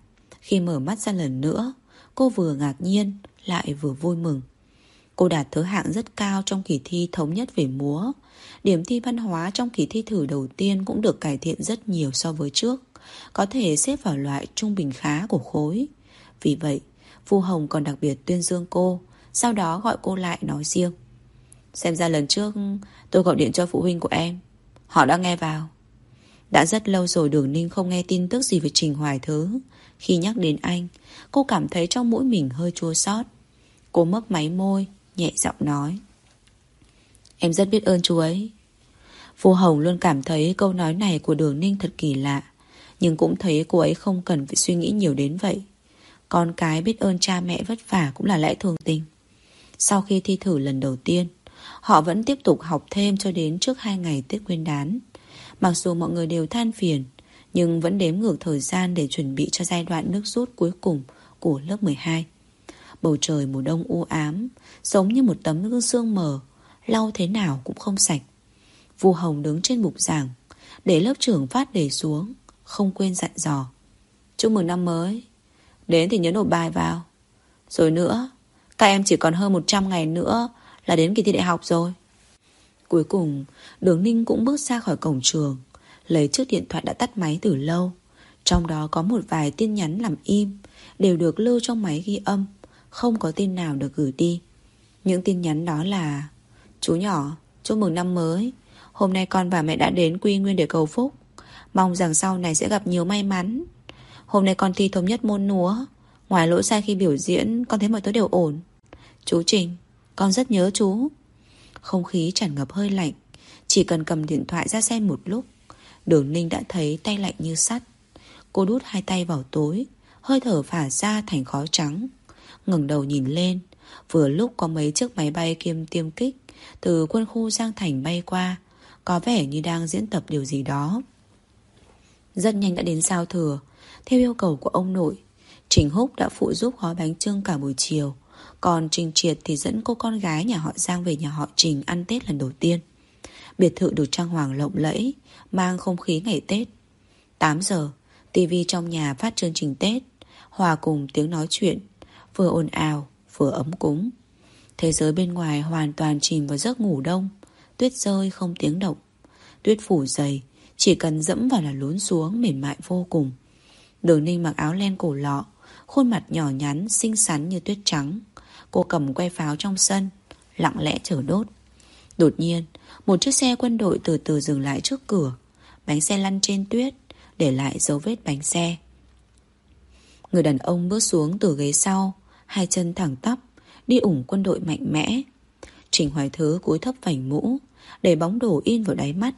Khi mở mắt ra lần nữa, Cô vừa ngạc nhiên, Lại vừa vui mừng. Cô đạt thứ hạng rất cao trong kỳ thi thống nhất về múa. Điểm thi văn hóa trong kỳ thi thử đầu tiên Cũng được cải thiện rất nhiều so với trước, Có thể xếp vào loại trung bình khá của khối. Vì vậy, Phu Hồng còn đặc biệt tuyên dương cô, Sau đó gọi cô lại nói riêng. Xem ra lần trước tôi gọi điện cho phụ huynh của em. Họ đã nghe vào. Đã rất lâu rồi Đường Ninh không nghe tin tức gì về Trình Hoài Thứ. Khi nhắc đến anh, Cô cảm thấy trong mũi mình hơi chua xót. Cô mấp máy môi, Nhẹ giọng nói. Em rất biết ơn chú ấy. Phu Hồng luôn cảm thấy câu nói này của Đường Ninh thật kỳ lạ, Nhưng cũng thấy cô ấy không cần phải suy nghĩ nhiều đến vậy. Con cái biết ơn cha mẹ vất vả cũng là lẽ thường tình. Sau khi thi thử lần đầu tiên Họ vẫn tiếp tục học thêm cho đến trước hai ngày Tết Nguyên đán Mặc dù mọi người đều than phiền nhưng vẫn đếm ngược thời gian để chuẩn bị cho giai đoạn nước rút cuối cùng của lớp 12. Bầu trời mùa đông u ám, giống như một tấm gương sương mờ, lau thế nào cũng không sạch. Vu Hồng đứng trên bục giảng, để lớp trưởng phát đề xuống, không quên dặn dò. Chúc mừng năm mới, đến thì nhớ nộp bài vào. Rồi nữa, các em chỉ còn hơn 100 ngày nữa là đến kỳ thi đại học rồi. Cuối cùng, Đường Ninh cũng bước ra khỏi cổng trường lấy chiếc điện thoại đã tắt máy từ lâu. Trong đó có một vài tin nhắn làm im, đều được lưu trong máy ghi âm, không có tin nào được gửi đi. Những tin nhắn đó là Chú nhỏ, chúc mừng năm mới. Hôm nay con và mẹ đã đến Quy Nguyên để cầu phúc. Mong rằng sau này sẽ gặp nhiều may mắn. Hôm nay con thi thống nhất môn núa. Ngoài lỗi sai khi biểu diễn, con thấy mọi thứ đều ổn. Chú Trình, con rất nhớ chú. Không khí tràn ngập hơi lạnh. Chỉ cần cầm điện thoại ra xem một lúc, Đường Ninh đã thấy tay lạnh như sắt. Cô đút hai tay vào tối Hơi thở phả ra thành khói trắng. Ngẩng đầu nhìn lên, Vừa lúc có mấy chiếc máy bay kiêm tiêm kích Từ quân khu Giang Thành bay qua, Có vẻ như đang diễn tập điều gì đó. Rất nhanh đã đến sao thừa. Theo yêu cầu của ông nội, Trình Húc đã phụ giúp gói bánh trưng cả buổi chiều. Còn Trình Triệt thì dẫn cô con gái nhà họ Giang về nhà họ Trình ăn Tết lần đầu tiên. Biệt thự được trang hoàng lộng lẫy Mang không khí ngày Tết. 8 giờ tivi trong nhà phát chương trình Tết Hòa cùng tiếng nói chuyện Vừa ồn ào vừa ấm cúng. Thế giới bên ngoài hoàn toàn chìm vào giấc ngủ đông Tuyết rơi không tiếng động. Tuyết phủ dày Chỉ cần dẫm vào là lún xuống mềm mại vô cùng. Đường ninh mặc áo len cổ lọ Khuôn mặt nhỏ nhắn, xinh xắn như tuyết trắng. Cô cầm que pháo trong sân, Lặng lẽ chở đốt. Đột nhiên, Một chiếc xe quân đội từ từ dừng lại trước cửa. Bánh xe lăn trên tuyết, Để lại dấu vết bánh xe. Người đàn ông bước xuống từ ghế sau, Hai chân thẳng tắp, Đi ủng quân đội mạnh mẽ. Trình Hoài Thứ cúi thấp vành mũ, Để bóng đổ in vào đáy mắt.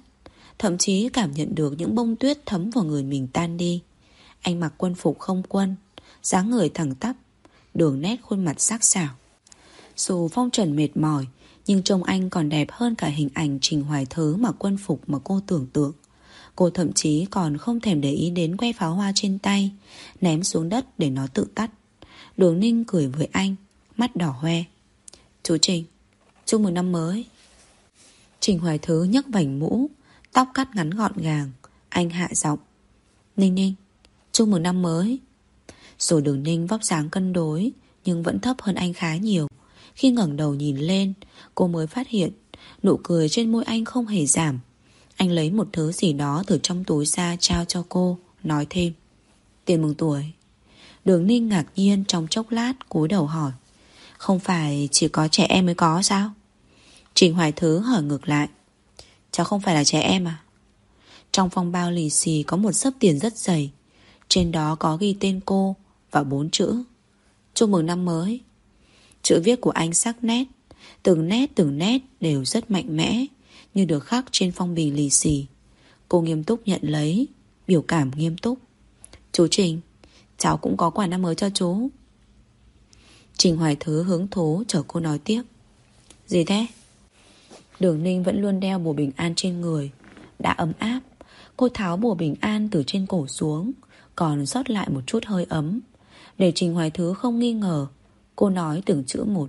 Thậm chí cảm nhận được những bông tuyết thấm vào người mình tan đi. Anh mặc quân phục không quân, dáng người thẳng tắp Đường nét khuôn mặt sắc sảo. Dù phong trần mệt mỏi, Nhưng trông anh còn đẹp hơn cả hình ảnh Trình Hoài Thứ mà quân phục mà cô tưởng tượng. Cô thậm chí còn không thèm để ý đến que pháo hoa trên tay, Ném xuống đất để nó tự tắt Đường Ninh cười với anh, Mắt đỏ hoe. Chú Trình, Chúc mừng năm mới. Trình Hoài Thứ nhấc vảnh mũ, Tóc cắt ngắn gọn gàng. Anh hạ giọng, Ninh Ninh, Chúc mừng năm mới. Rồi đường Ninh vóc dáng cân đối, Nhưng vẫn thấp hơn anh khá nhiều. Khi ngẩng đầu nhìn lên, Cô mới phát hiện Nụ cười trên môi anh không hề giảm. Anh lấy một thứ gì đó từ trong túi ra trao cho cô, Nói thêm. Tiền mừng tuổi. Đường Ninh ngạc nhiên trong chốc lát cúi đầu hỏi. Không phải chỉ có trẻ em mới có sao? Trình Hoài Thứ hỏi ngược lại. Cháu không phải là trẻ em à? Trong phong bao lì xì có một sấp tiền rất dày. Trên đó có ghi tên cô và bốn chữ. Chúc mừng năm mới. Chữ viết của anh sắc nét. Từng nét từng nét đều rất mạnh mẽ, Như được khắc trên phong bì lì xì. Cô nghiêm túc nhận lấy, Biểu cảm nghiêm túc. Chú Trình, Cháu cũng có quà năm mới cho chú. Trình Hoài Thứ hứng thú chờ cô nói tiếp. Gì thế? Đường Ninh vẫn luôn đeo bùa bình an trên người. Đã ấm áp, Cô tháo bùa bình an từ trên cổ xuống, Còn sót lại một chút hơi ấm. Để Trình Hoài Thứ không nghi ngờ, Cô nói từng chữ một.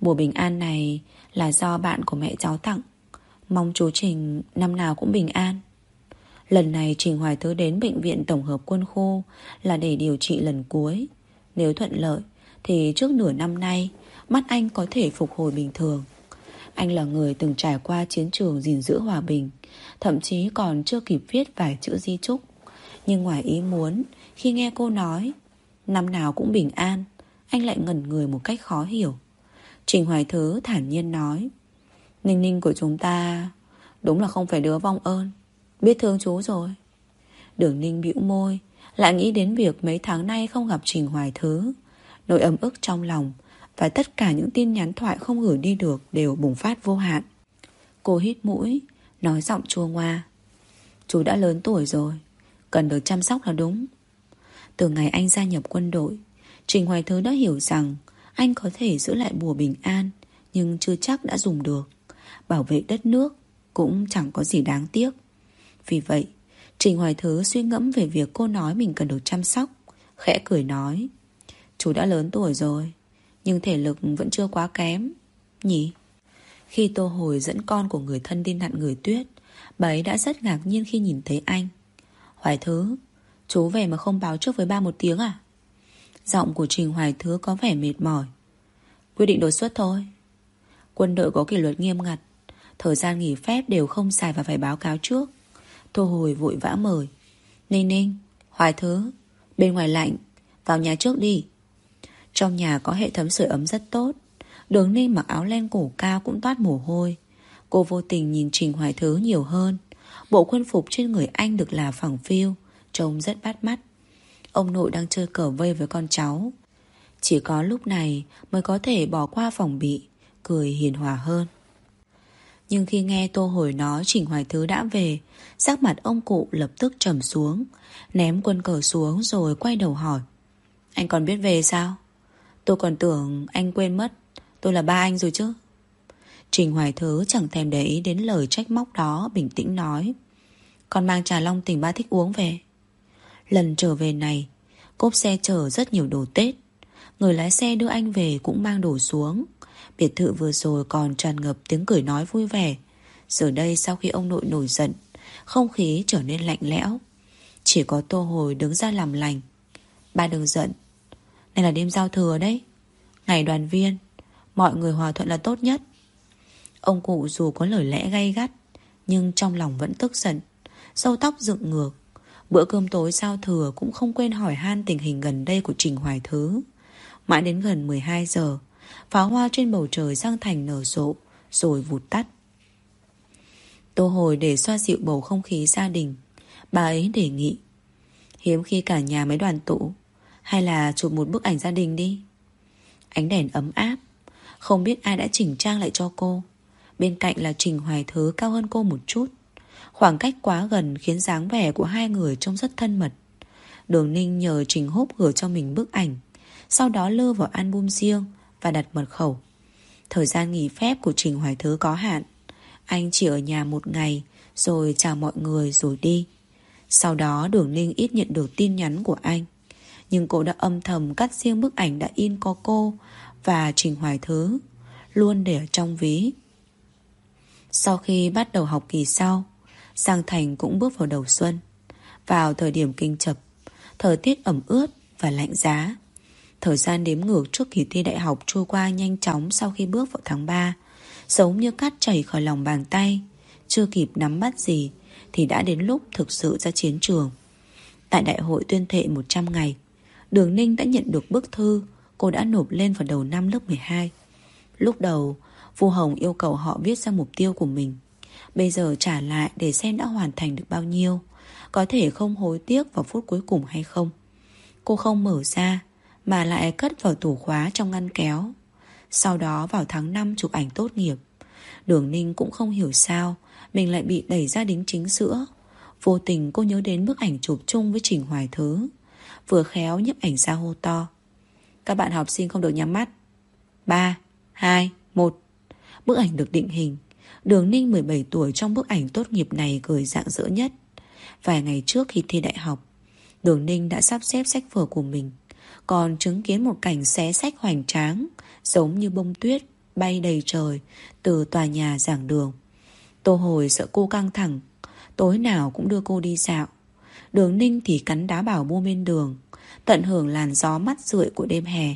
Bùa bình an này là do bạn của mẹ cháu tặng. Mong chú Trình năm nào cũng bình an. Lần này Trình Hoài Thứ đến Bệnh viện Tổng hợp Quân khu Là để điều trị lần cuối. Nếu thuận lợi, Thì trước nửa năm nay, Mắt anh có thể phục hồi bình thường. Anh là người từng trải qua chiến trường gìn giữ hòa bình, Thậm chí còn chưa kịp viết vài chữ di chúc. Nhưng ngoài ý muốn, Khi nghe cô nói Năm nào cũng bình an, Anh lại ngẩn người một cách khó hiểu. Trình Hoài Thứ thản nhiên nói, Ninh ninh của chúng ta Đúng là không phải đứa vong ơn, Biết thương chú rồi. Đường ninh bĩu môi, Lại nghĩ đến việc mấy tháng nay không gặp Trình Hoài Thứ. Nỗi ấm ức trong lòng Và tất cả những tin nhắn thoại không gửi đi được Đều bùng phát vô hạn. Cô hít mũi, Nói giọng chua ngoa, Chú đã lớn tuổi rồi, Cần được chăm sóc là đúng. Từ ngày anh gia nhập quân đội Trình Hoài Thứ đã hiểu rằng Anh có thể giữ lại bùa bình an Nhưng chưa chắc đã dùng được Bảo vệ đất nước Cũng chẳng có gì đáng tiếc vì vậy, Trình Hoài Thứ suy ngẫm về việc cô nói mình cần được chăm sóc. Khẽ cười nói. Chú đã lớn tuổi rồi, nhưng thể lực vẫn chưa quá kém. Nhỉ? Khi Tô Hồi dẫn con của người thân đi nặn người tuyết, bà ấy đã rất ngạc nhiên khi nhìn thấy anh. Hoài Thứ, chú về mà không báo trước với ba một tiếng à? Giọng của Trình Hoài Thứ có vẻ mệt mỏi. Quyết định đột xuất thôi. Quân đội có kỷ luật nghiêm ngặt, thời gian nghỉ phép đều không xài và phải báo cáo trước. Thu hồi vội vã mời Ninh ninh, hoài thứ Bên ngoài lạnh, vào nhà trước đi Trong nhà có hệ thống sưởi ấm rất tốt Đường ninh mặc áo len cổ cao cũng toát mồ hôi Cô vô tình nhìn Trình Hoài Thứ nhiều hơn Bộ quân phục trên người anh được là phẳng phiêu Trông rất bắt mắt. Ông nội đang chơi cờ vây với con cháu. Chỉ có lúc này mới có thể bỏ qua phòng bị, Cười hiền hòa hơn. Nhưng khi nghe Tô Hồi nói Trình Hoài Thứ đã về, Sắc mặt ông cụ lập tức trầm xuống, Ném quân cờ xuống rồi quay đầu hỏi. Anh còn biết về sao? Tôi còn tưởng anh quên mất, Tôi là ba anh rồi chứ. Trình Hoài Thứ chẳng thèm để ý đến lời trách móc đó, Bình tĩnh nói. Còn mang trà long tỉnh ba thích uống về. Lần trở về này, Cốp xe chở rất nhiều đồ Tết. Người lái xe đưa anh về cũng mang đồ xuống. Biệt thự vừa rồi còn tràn ngập tiếng cười nói vui vẻ. Giờ đây sau khi ông nội nổi giận, Không khí trở nên lạnh lẽo. Chỉ có tô hồi đứng ra làm lành. Ba đừng giận. Này là đêm giao thừa đấy. Ngày đoàn viên, Mọi người hòa thuận là tốt nhất. Ông cụ dù có lời lẽ gay gắt, Nhưng trong lòng vẫn tức giận. Sâu tóc dựng ngược Bữa cơm tối giao thừa cũng không quên hỏi han tình hình gần đây của Trình Hoài Thứ. Mãi đến gần 12 giờ, pháo hoa trên bầu trời Giang Thành nở rộ, rồi vụt tắt. Tô Hồi để xoa dịu bầu không khí gia đình, bà ấy đề nghị. Hiếm khi cả nhà mới đoàn tụ, hay là chụp một bức ảnh gia đình đi. Ánh đèn ấm áp, không biết ai đã chỉnh trang lại cho cô. Bên cạnh là Trình Hoài Thứ cao hơn cô một chút. Khoảng cách quá gần khiến dáng vẻ của hai người trông rất thân mật. Đường Ninh nhờ Trình Húc gửi cho mình bức ảnh, sau đó lơ vào album riêng và đặt mật khẩu. Thời gian nghỉ phép của Trình Hoài Thứ có hạn. Anh chỉ ở nhà một ngày, rồi chào mọi người rồi đi. Sau đó Đường Ninh ít nhận được tin nhắn của anh. Nhưng cô đã âm thầm cắt riêng bức ảnh đã in có cô và Trình Hoài Thứ, luôn để ở trong ví. Sau khi bắt đầu học kỳ sau, Giang Thành cũng bước vào đầu xuân. Vào thời điểm kinh chập, thời tiết ẩm ướt và lạnh giá. Thời gian đếm ngược trước kỳ thi đại học trôi qua nhanh chóng sau khi bước vào tháng 3, giống như cát chảy khỏi lòng bàn tay. Chưa kịp nắm bắt gì thì đã đến lúc thực sự ra chiến trường. Tại đại hội tuyên thệ 100 ngày, Đường Ninh đã nhận được bức thư cô đã nộp lên vào đầu năm lớp 12. Lúc đầu, Vu Hồng yêu cầu họ viết ra mục tiêu của mình. Bây giờ trả lại để xem đã hoàn thành được bao nhiêu. Có thể không hối tiếc vào phút cuối cùng hay không. Cô không mở ra Mà lại cất vào tủ khóa trong ngăn kéo. Sau đó vào tháng 5 chụp ảnh tốt nghiệp. Đường Ninh cũng không hiểu sao Mình lại bị đẩy ra đính chính sữa Vô tình cô nhớ đến bức ảnh chụp chung với Trình Hoài Thứ. Vừa khéo nhấp ảnh ra hô to. Các bạn học sinh không được nhắm mắt. 3, 2, 1 Bức ảnh được định hình. Đường Ninh 17 tuổi trong bức ảnh tốt nghiệp này cười dạng dỡ nhất. Vài ngày trước khi thi đại học, Đường Ninh đã sắp xếp sách vở của mình, còn chứng kiến một cảnh xé sách hoành tráng, giống như bông tuyết bay đầy trời từ tòa nhà giảng đường. Tô Hồi sợ cô căng thẳng, tối nào cũng đưa cô đi dạo. Đường Ninh thì cắn đá bảo mua bên đường, tận hưởng làn gió mắt rượi của đêm hè.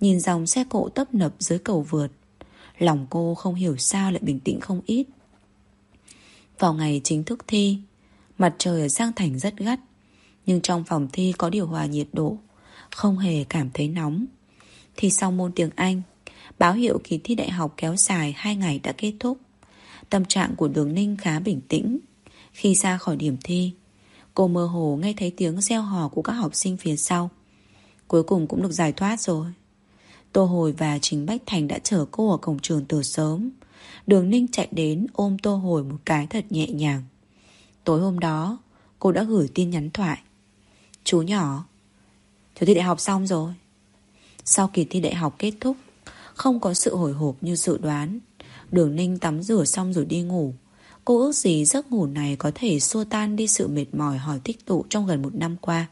Nhìn dòng xe cộ tấp nập dưới cầu vượt, Lòng cô không hiểu sao lại bình tĩnh không ít. Vào ngày chính thức thi, Mặt trời ở Giang Thành rất gắt, Nhưng trong phòng thi có điều hòa nhiệt độ, Không hề cảm thấy nóng. Thi xong môn tiếng Anh, Báo hiệu kỳ thi đại học kéo dài 2 ngày đã kết thúc. Tâm trạng của Đường Ninh khá bình tĩnh. Khi ra khỏi điểm thi, Cô mơ hồ nghe thấy tiếng reo hò của các học sinh phía sau. Cuối cùng cũng được giải thoát rồi. Tô Hồi và Trình Bách Thành đã chở cô ở cổng trường từ sớm. Đường Ninh chạy đến ôm Tô Hồi một cái thật nhẹ nhàng. Tối hôm đó, cô đã gửi tin nhắn thoại. Chú nhỏ, chú thi đại học xong rồi. Sau kỳ thi đại học kết thúc, không có sự hồi hộp như dự đoán. Đường Ninh tắm rửa xong rồi đi ngủ. Cô ước gì giấc ngủ này có thể xua tan đi sự mệt mỏi hỏi tích tụ trong gần một năm qua.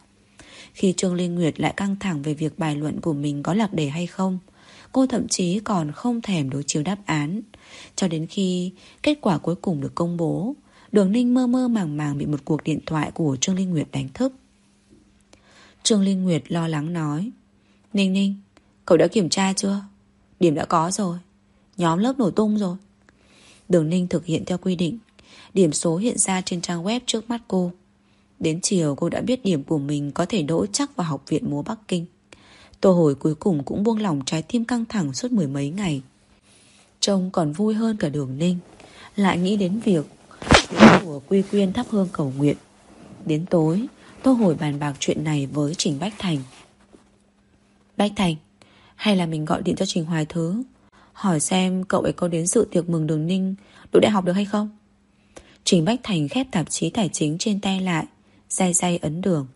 Khi Trương Linh Nguyệt lại căng thẳng về việc bài luận của mình có lạc đề hay không, cô thậm chí còn không thèm đối chiếu đáp án. Cho đến khi kết quả cuối cùng được công bố, Đường Ninh mơ mơ màng màng bị một cuộc điện thoại của Trương Linh Nguyệt đánh thức. Trương Linh Nguyệt lo lắng nói Ninh Ninh, cậu đã kiểm tra chưa? Điểm đã có rồi. Nhóm lớp nổ tung rồi. Đường Ninh thực hiện theo quy định. Điểm số hiện ra trên trang web trước mắt cô. Đến chiều cô đã biết điểm của mình có thể đỗ chắc vào học viện múa Bắc Kinh. Tô hồi cuối cùng cũng buông lỏng trái tim căng thẳng suốt mười mấy ngày. Trông còn vui hơn cả đường ninh. Lại nghĩ đến việc của Quy Quyên thắp hương cầu nguyện. Đến tối, Tô hồi bàn bạc chuyện này với Trình Bách Thành. Bách Thành, hay là mình gọi điện cho Trình Hoài Thứ Hỏi xem cậu ấy có đến sự tiệc mừng đường ninh Đỗ đại học được hay không Trình Bách Thành khép tạp chí tài chính trên tay lại say say ấn đường.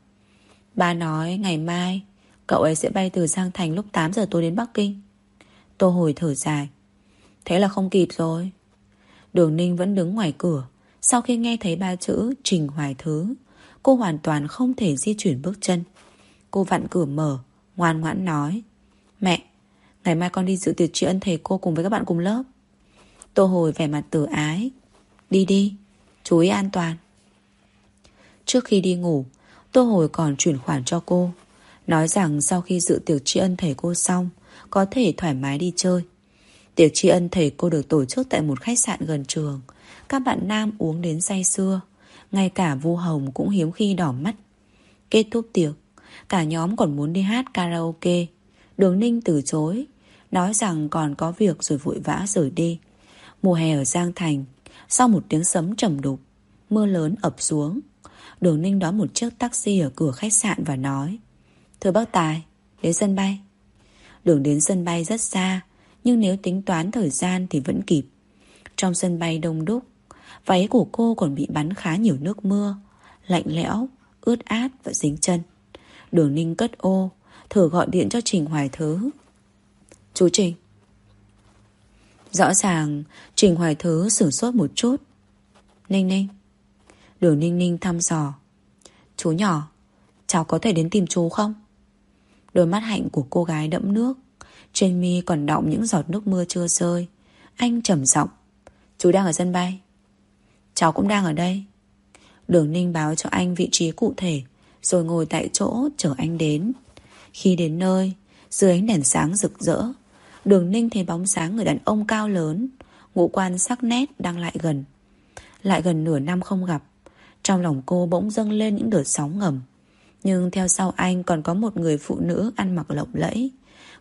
Ba nói ngày mai Cậu ấy sẽ bay từ Giang Thành lúc 8 giờ tối đến Bắc Kinh. Tô hồi thở dài. Thế là không kịp rồi. Đường Ninh vẫn đứng ngoài cửa. Sau khi nghe thấy ba chữ Trình Hoài Thứ Cô hoàn toàn không thể di chuyển bước chân. Cô vặn cửa mở Ngoan ngoãn nói Mẹ, ngày mai con đi dự tiệc tri ân thầy cô cùng với các bạn cùng lớp. Tô hồi vẻ mặt tử ái Đi đi, chú ý an toàn. Trước khi đi ngủ, Tô Hồi còn chuyển khoản cho cô, Nói rằng sau khi dự tiệc tri ân thầy cô xong, Có thể thoải mái đi chơi. Tiệc tri ân thầy cô được tổ chức tại một khách sạn gần trường, Các bạn nam uống đến say xưa Ngay cả Vu Hồng cũng hiếm khi đỏ mắt. Kết thúc tiệc, Cả nhóm còn muốn đi hát karaoke. Đường Ninh từ chối, Nói rằng còn có việc rồi vội vã rời đi. Mùa hè ở Giang Thành, Sau một tiếng sấm trầm đục, Mưa lớn ập xuống. Đường Ninh đón một chiếc taxi ở cửa khách sạn và nói Thưa bác Tài Đến sân bay. Đường đến sân bay rất xa Nhưng nếu tính toán thời gian thì vẫn kịp. Trong sân bay đông đúc Váy của cô còn bị bắn khá nhiều nước mưa Lạnh lẽo, ướt át và dính chân. Đường Ninh cất ô Thử gọi điện cho Trình Hoài Thứ. Chú Trình. Rõ ràng Trình Hoài Thứ sửng sốt một chút. Ninh Ninh. Đường Ninh Ninh thăm dò. Chú nhỏ, Cháu có thể đến tìm chú không? Đôi mắt hạnh của cô gái đẫm nước. Trên mi còn đọng những giọt nước mưa chưa rơi. Anh trầm giọng, Chú đang ở sân bay. Cháu cũng đang ở đây. Đường Ninh báo cho anh vị trí cụ thể, Rồi ngồi tại chỗ chờ anh đến. Khi đến nơi, Dưới ánh đèn sáng rực rỡ Đường Ninh thấy bóng sáng người đàn ông cao lớn, Ngũ quan sắc nét đang lại gần. Lại gần nửa năm không gặp trong lòng cô bỗng dâng lên những đợt sóng ngầm. Nhưng theo sau anh còn có một người phụ nữ ăn mặc lộng lẫy.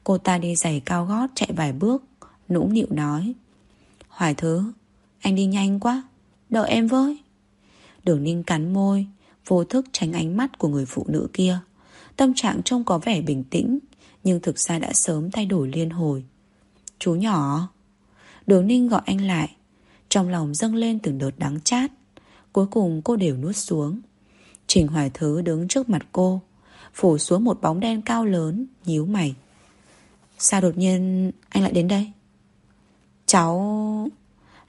Cô ta đi giày cao gót chạy vài bước, Nũng nịu nói, Hoài thứ, Anh đi nhanh quá, Đợi em với. Đường ninh cắn môi, Vô thức tránh ánh mắt của người phụ nữ kia. Tâm trạng trông có vẻ bình tĩnh, Nhưng thực ra đã sớm thay đổi liên hồi. Chú nhỏ. Đường ninh gọi anh lại. Trong lòng dâng lên từng đợt đắng chát. Cuối cùng cô đều nuốt xuống. Trình Hoài Thứ đứng trước mặt cô, Phủ xuống một bóng đen cao lớn, nhíu mày. Sao đột nhiên anh lại đến đây? Cháu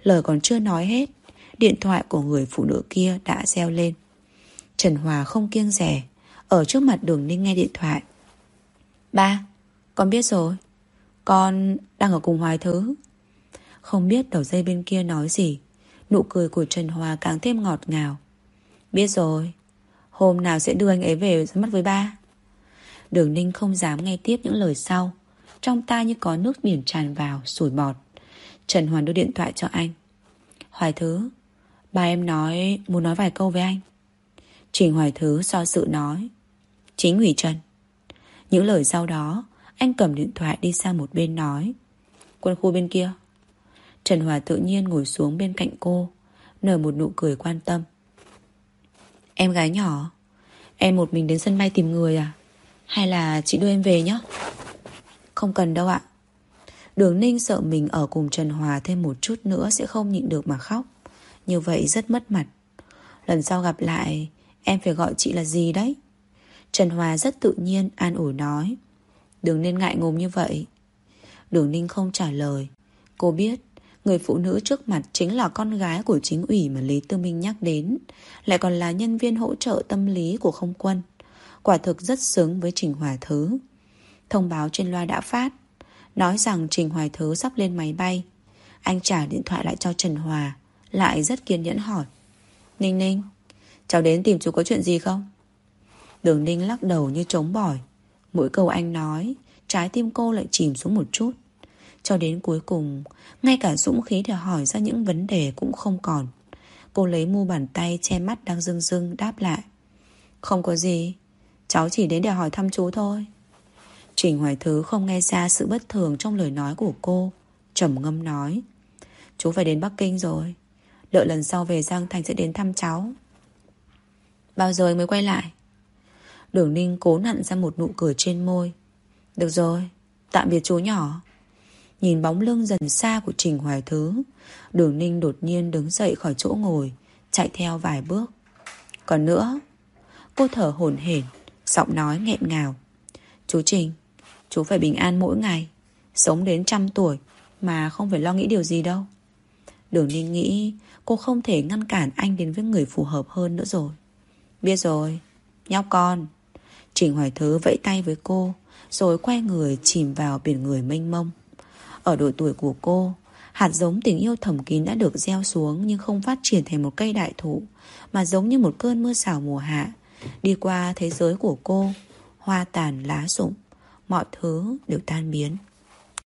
Lời còn chưa nói hết, Điện thoại của người phụ nữ kia đã reo lên. Trần Hòa không kiêng rẻ, Ở trước mặt đường ninh nghe điện thoại. Ba, Con biết rồi, Con đang ở cùng Hoài Thứ. Không biết đầu dây bên kia nói gì. Nụ cười của Trần Hòa càng thêm ngọt ngào. Biết rồi, Hôm nào sẽ đưa anh ấy về ra mắt với ba. Đường ninh không dám nghe tiếp những lời sau. Trong tai như có nước biển tràn vào, Sủi bọt. Trần Hoàn đưa điện thoại cho anh. Hoài Thứ, Ba em nói, muốn nói vài câu với anh. Trình Hoài Thứ so sự nói. Chính ủy Trần. Những lời sau đó, Anh cầm điện thoại đi sang một bên nói. Quân khu bên kia. Trần Hòa tự nhiên ngồi xuống bên cạnh cô, Nở một nụ cười quan tâm. Em gái nhỏ, Em một mình đến sân bay tìm người à? Hay là chị đưa em về nhé Không cần đâu ạ. Đường Ninh sợ mình ở cùng Trần Hòa thêm một chút nữa sẽ không nhịn được mà khóc. Như vậy rất mất mặt. Lần sau gặp lại, Em phải gọi chị là gì đấy? Trần Hòa rất tự nhiên an ủi nói. Đừng nên ngại ngùng như vậy. Đường Ninh không trả lời. Cô biết Người phụ nữ trước mặt chính là con gái của chính ủy mà Lý Tư Minh nhắc đến, Lại còn là nhân viên hỗ trợ tâm lý của không quân. Quả thực rất xứng với Trình Hòa Thứ. Thông báo trên loa đã phát, Nói rằng Trình Hoài Thứ sắp lên máy bay. Anh trả điện thoại lại cho Trần Hòa, lại rất kiên nhẫn hỏi. Ninh Ninh, Cháu đến tìm chú có chuyện gì không? Đường Ninh lắc đầu như trống bỏi. Mỗi câu anh nói, Trái tim cô lại chìm xuống một chút. Cho đến cuối cùng, Ngay cả dũng khí để hỏi ra những vấn đề cũng không còn. Cô lấy mu bàn tay che mắt đang rưng rưng đáp lại. Không có gì, Cháu chỉ đến để hỏi thăm chú thôi. Trình Hoài Thứ không nghe ra sự bất thường trong lời nói của cô, trầm ngâm nói, Chú phải đến Bắc Kinh rồi, Đợi lần sau về Giang Thành sẽ đến thăm cháu. Bao giờ mới quay lại? Đường Ninh cố nặn ra một nụ cười trên môi. Được rồi, Tạm biệt chú nhỏ. Nhìn bóng lưng dần xa của Trình Hoài Thứ Đường Ninh đột nhiên đứng dậy khỏi chỗ ngồi Chạy theo vài bước Còn nữa Cô thở hổn hển Giọng nói nghẹn ngào Chú Trình Chú phải bình an mỗi ngày Sống đến trăm tuổi Mà không phải lo nghĩ điều gì đâu Đường Ninh nghĩ cô không thể ngăn cản anh đến với người phù hợp hơn nữa rồi. Biết rồi, nhóc con. Trình Hoài Thứ vẫy tay với cô, rồi quay người chìm vào biển người mênh mông. Ở độ tuổi của cô, hạt giống tình yêu thầm kín đã được gieo xuống nhưng không phát triển thành một cây đại thụ, mà giống như một cơn mưa xào mùa hạ. Đi qua thế giới của cô, hoa tàn lá rụng, mọi thứ đều tan biến.